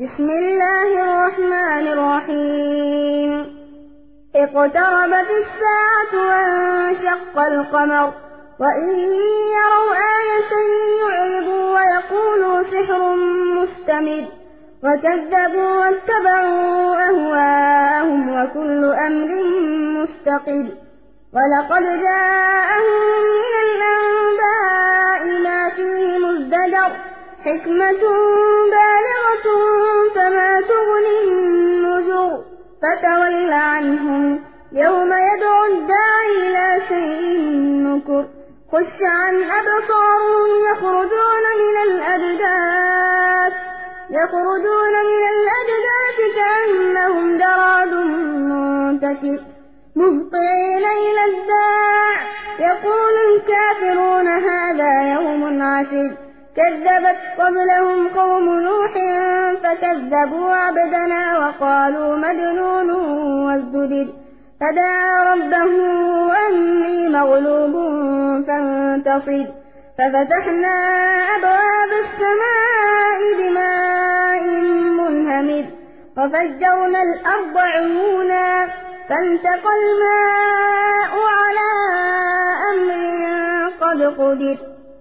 بسم الله الرحمن الرحيم. اقتربت الساعة وانشق القمر وإن يروا آية يعرضوا ويقولوا سحر مستمر. وكذبوا واتبعوا أهواءهم وكل أمر مستقر. ولقد جاءهم من الأنباء حكمة بالغة فما تغني النذر فتول عنهم يوم يدعو الداعي إلى شيء نكر. خش عن أبصارهم يخرجون من الأجداث يخرجون من الأجداث كأنهم جراد منتشر. مهطعين إلى الداع يقول الكافرون هذا يوم عسر كذبت قبلهم قوم نوح فكذبوا عبدنا وقالوا مجنون وازدجر فدعا ربه أني مغلوب فانتصر. ففتحنا أبواب السماء بماء منهمر. وفجرنا الأرض عيونا. فالتقى الماء على أمر قد قدر.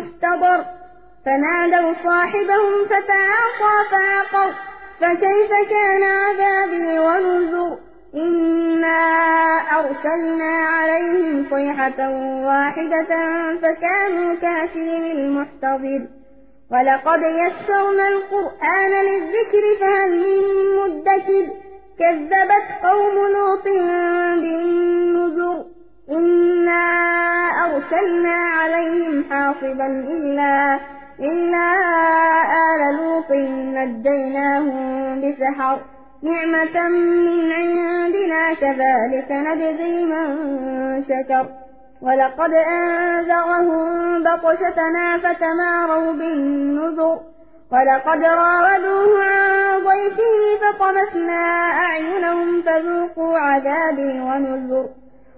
محتضر فنادوا صاحبهم فتعاطى فعقر. فكيف كان عذابي ونذر؟ إنا أرسلنا عليهم صيحة واحدة فكانوا كاشين المحتضر. ولقد يسرنا القرآن للذكر فهل من مدكر. كذبت قوم لوط بالنذر. إنا أرسلنا عليهم حاصبا إلا, إلا آل لوط نجيناهم بسحر. نعمة من عندنا كذلك نجزي من شكر. ولقد أنذرهم بطشتنا فتماروا بالنذر. ولقد راودوه عن ضيفه فطمسنا أعينهم فذوقوا عذابي ونذر.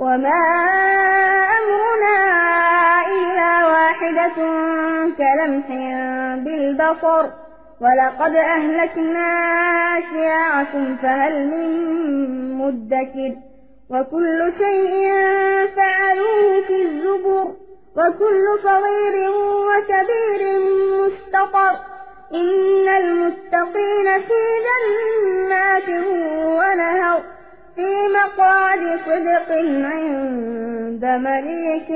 وما أمرنا إلا واحدة كلمح بالبصر ولقد أهلكنا أشياعكم فهل من مدكر وكل شيء فعلوه في الزبر وكل صغير وكبير مستطر إن المتقين في جنات ونهر في مقعد صدق عند مليك